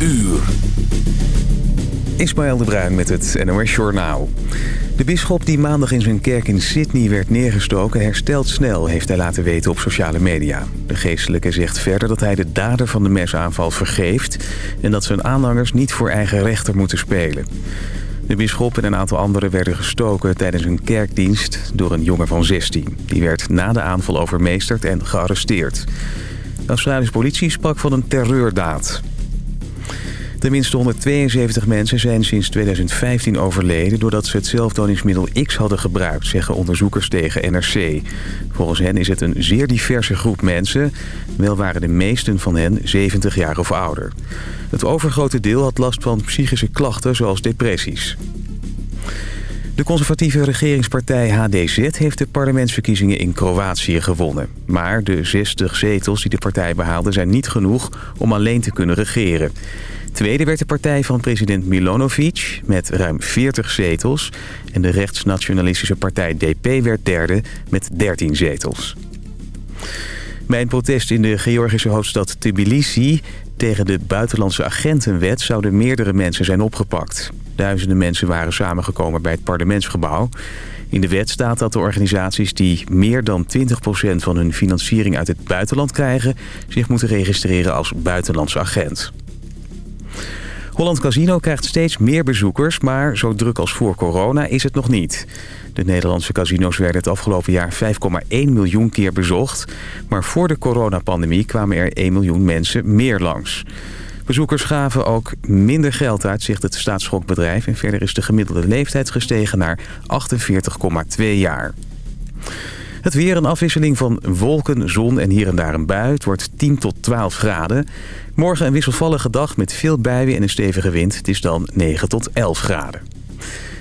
uur. Ismaël de Bruin met het NOS Journaal. De bisschop die maandag in zijn kerk in Sydney werd neergestoken herstelt snel, heeft hij laten weten op sociale media. De geestelijke zegt verder dat hij de dader van de mesaanval vergeeft... en dat zijn aanhangers niet voor eigen rechter moeten spelen. De bisschop en een aantal anderen werden gestoken tijdens een kerkdienst door een jongen van 16. Die werd na de aanval overmeesterd en gearresteerd. De Australische politie sprak van een terreurdaad. Tenminste 172 mensen zijn sinds 2015 overleden... doordat ze het zelfdodingsmiddel X hadden gebruikt, zeggen onderzoekers tegen NRC. Volgens hen is het een zeer diverse groep mensen. Wel waren de meesten van hen 70 jaar of ouder. Het overgrote deel had last van psychische klachten zoals depressies. De conservatieve regeringspartij HDZ heeft de parlementsverkiezingen in Kroatië gewonnen. Maar de 60 zetels die de partij behaalde zijn niet genoeg om alleen te kunnen regeren. Tweede werd de partij van president Milanovic met ruim 40 zetels. En de rechtsnationalistische partij DP werd derde met 13 zetels. Bij een protest in de Georgische hoofdstad Tbilisi tegen de buitenlandse agentenwet zouden meerdere mensen zijn opgepakt. Duizenden mensen waren samengekomen bij het parlementsgebouw. In de wet staat dat de organisaties die meer dan 20% van hun financiering uit het buitenland krijgen... zich moeten registreren als buitenlandse agent. Holland Casino krijgt steeds meer bezoekers, maar zo druk als voor corona is het nog niet. De Nederlandse casino's werden het afgelopen jaar 5,1 miljoen keer bezocht. Maar voor de coronapandemie kwamen er 1 miljoen mensen meer langs. Bezoekers gaven ook minder geld uit, zegt het staatsschokbedrijf. En verder is de gemiddelde leeftijd gestegen naar 48,2 jaar. Het weer een afwisseling van wolken, zon en hier en daar een bui. Het wordt 10 tot 12 graden. Morgen een wisselvallige dag met veel buien en een stevige wind. Het is dan 9 tot 11 graden.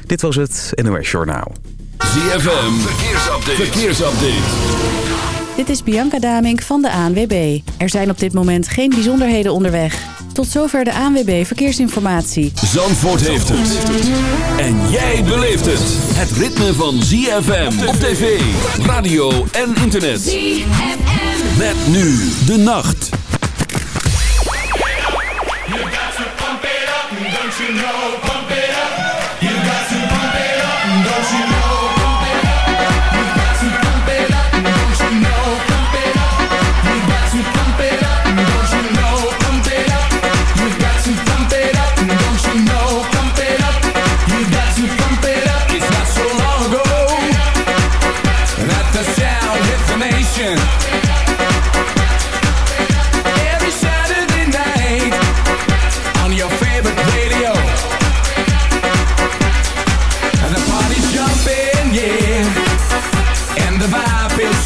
Dit was het NOS Journaal. ZFM, verkeersupdate. verkeersupdate. Dit is Bianca Damink van de ANWB. Er zijn op dit moment geen bijzonderheden onderweg. Tot zover de ANWB Verkeersinformatie. Zandvoort heeft het. En jij beleeft het. Het ritme van ZFM op tv, radio en internet. ZFM. Met nu de nacht. you know, pump it up.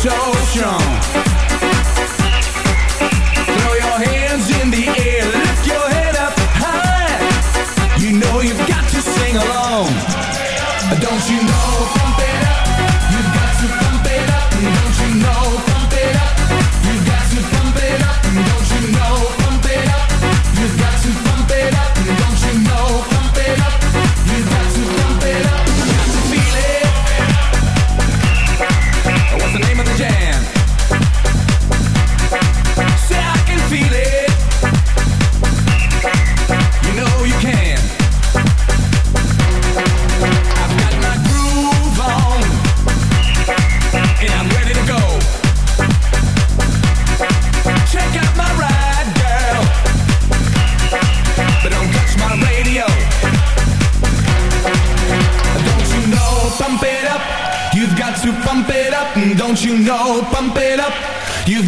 show.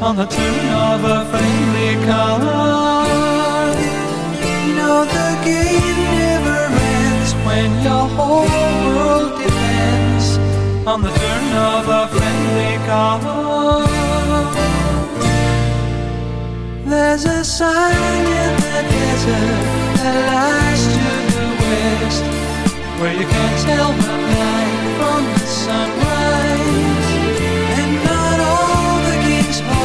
On the turn of a friendly card. No, the game never ends when your whole world depends on the turn of a friendly card. There's a sign in the desert that lies to the west, where you can't tell the night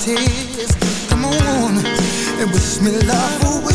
Taste. Come on, and wish me love oh, or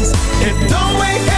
It don't wake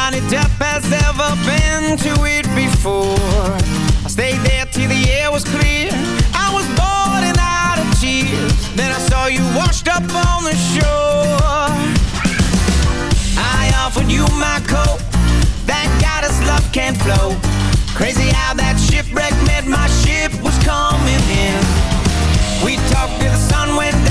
Johnny Depp has ever been to it before. I stayed there till the air was clear. I was bored and out of tears. Then I saw you washed up on the shore. I offered you my coat. That goddess love can't flow. Crazy how that shipwreck meant my ship was coming in. We talked till the sun went down.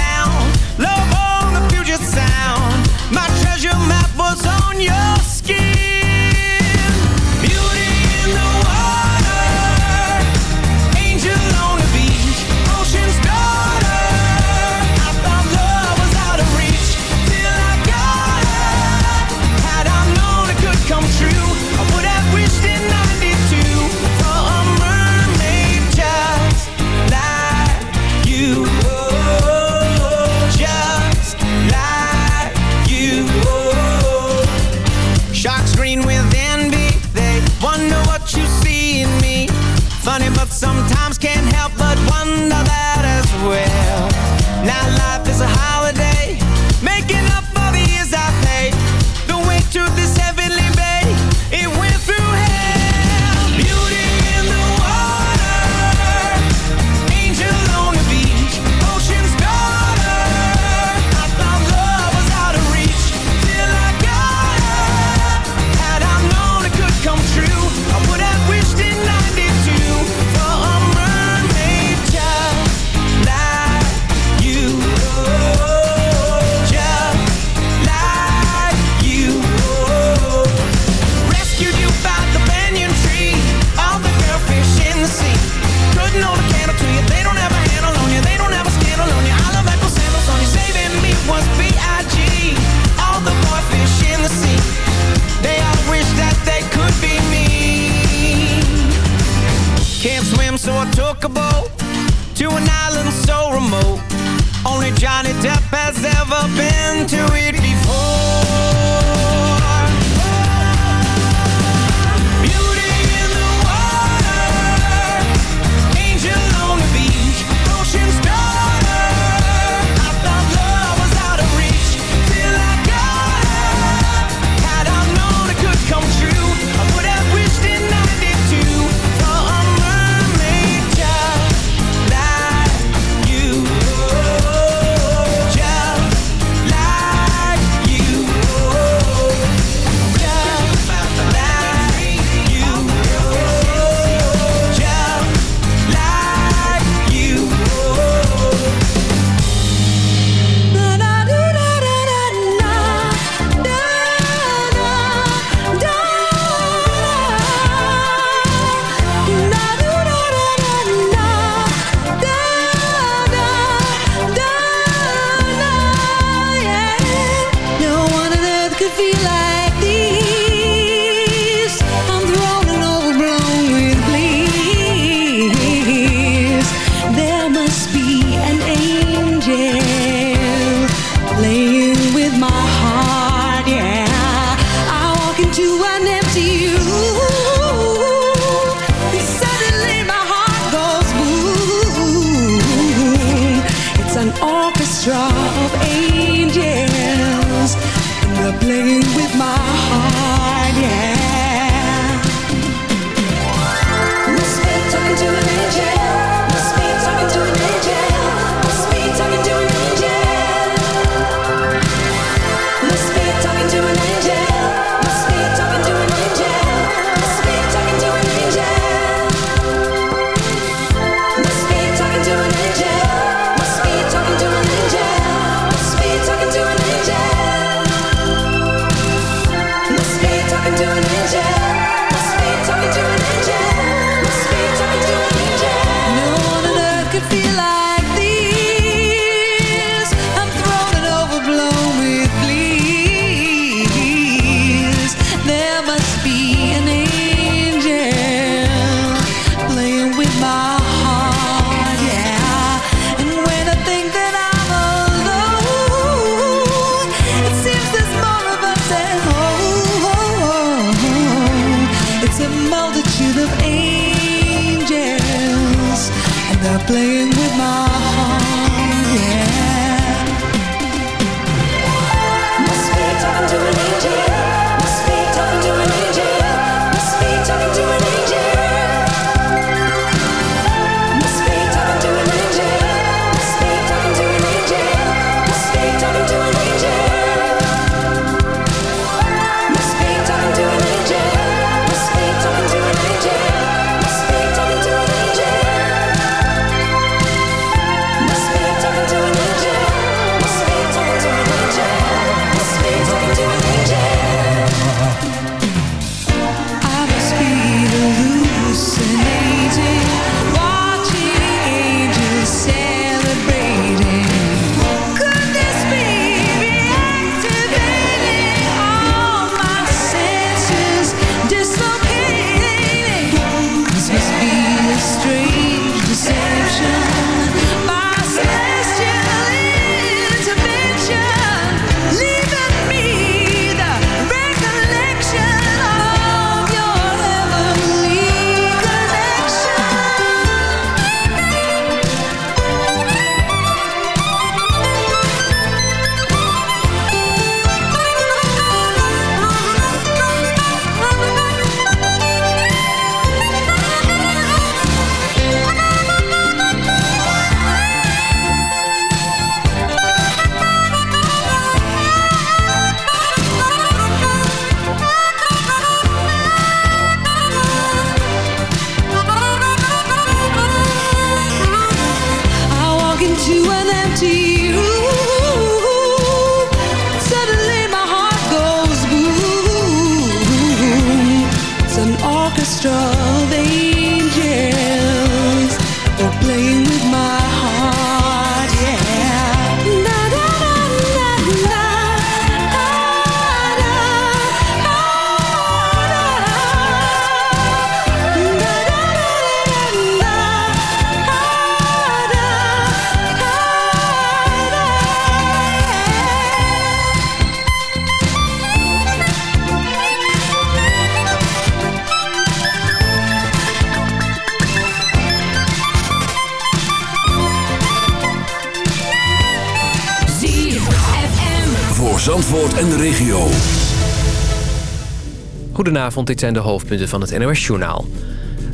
Goedenavond, dit zijn de hoofdpunten van het NOS-journaal.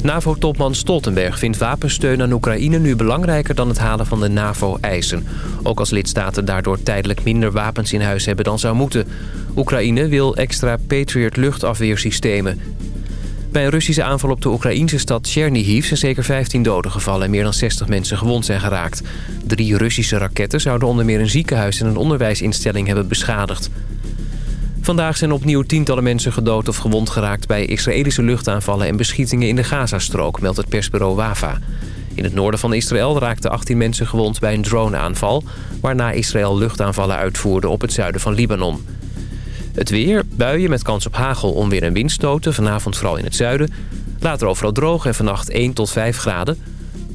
NAVO-topman Stoltenberg vindt wapensteun aan Oekraïne nu belangrijker dan het halen van de NAVO-eisen. Ook als lidstaten daardoor tijdelijk minder wapens in huis hebben dan zou moeten. Oekraïne wil extra Patriot luchtafweersystemen. Bij een Russische aanval op de Oekraïnse stad Chernihiv zijn zeker 15 doden gevallen en meer dan 60 mensen gewond zijn geraakt. Drie Russische raketten zouden onder meer een ziekenhuis en een onderwijsinstelling hebben beschadigd. Vandaag zijn opnieuw tientallen mensen gedood of gewond geraakt... bij Israëlische luchtaanvallen en beschietingen in de Gazastrook, meldt het persbureau WAFA. In het noorden van Israël raakten 18 mensen gewond bij een droneaanval... waarna Israël luchtaanvallen uitvoerde op het zuiden van Libanon. Het weer, buien met kans op hagel, onweer en windstoten... vanavond vooral in het zuiden. Later overal droog en vannacht 1 tot 5 graden.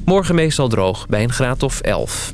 Morgen meestal droog bij een graad of 11.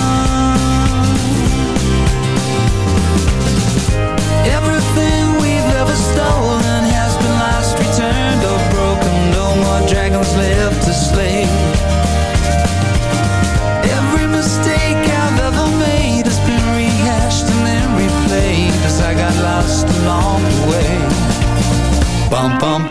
pam pam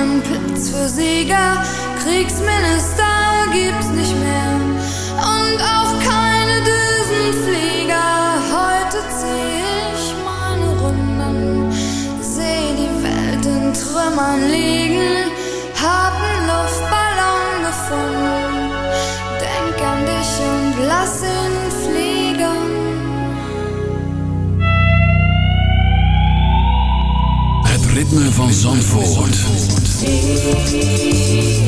einen Platz für Sieger. Kriegsminister gibt's nicht mehr und auch keine Düsenflieger. Heute zieh ich meine Runden, seh die Welt in Trümmern liegen, hab einen Luftballon gefunden. Denk an dich und lass ihn fliegen. Het ritme van Zandvoort. see.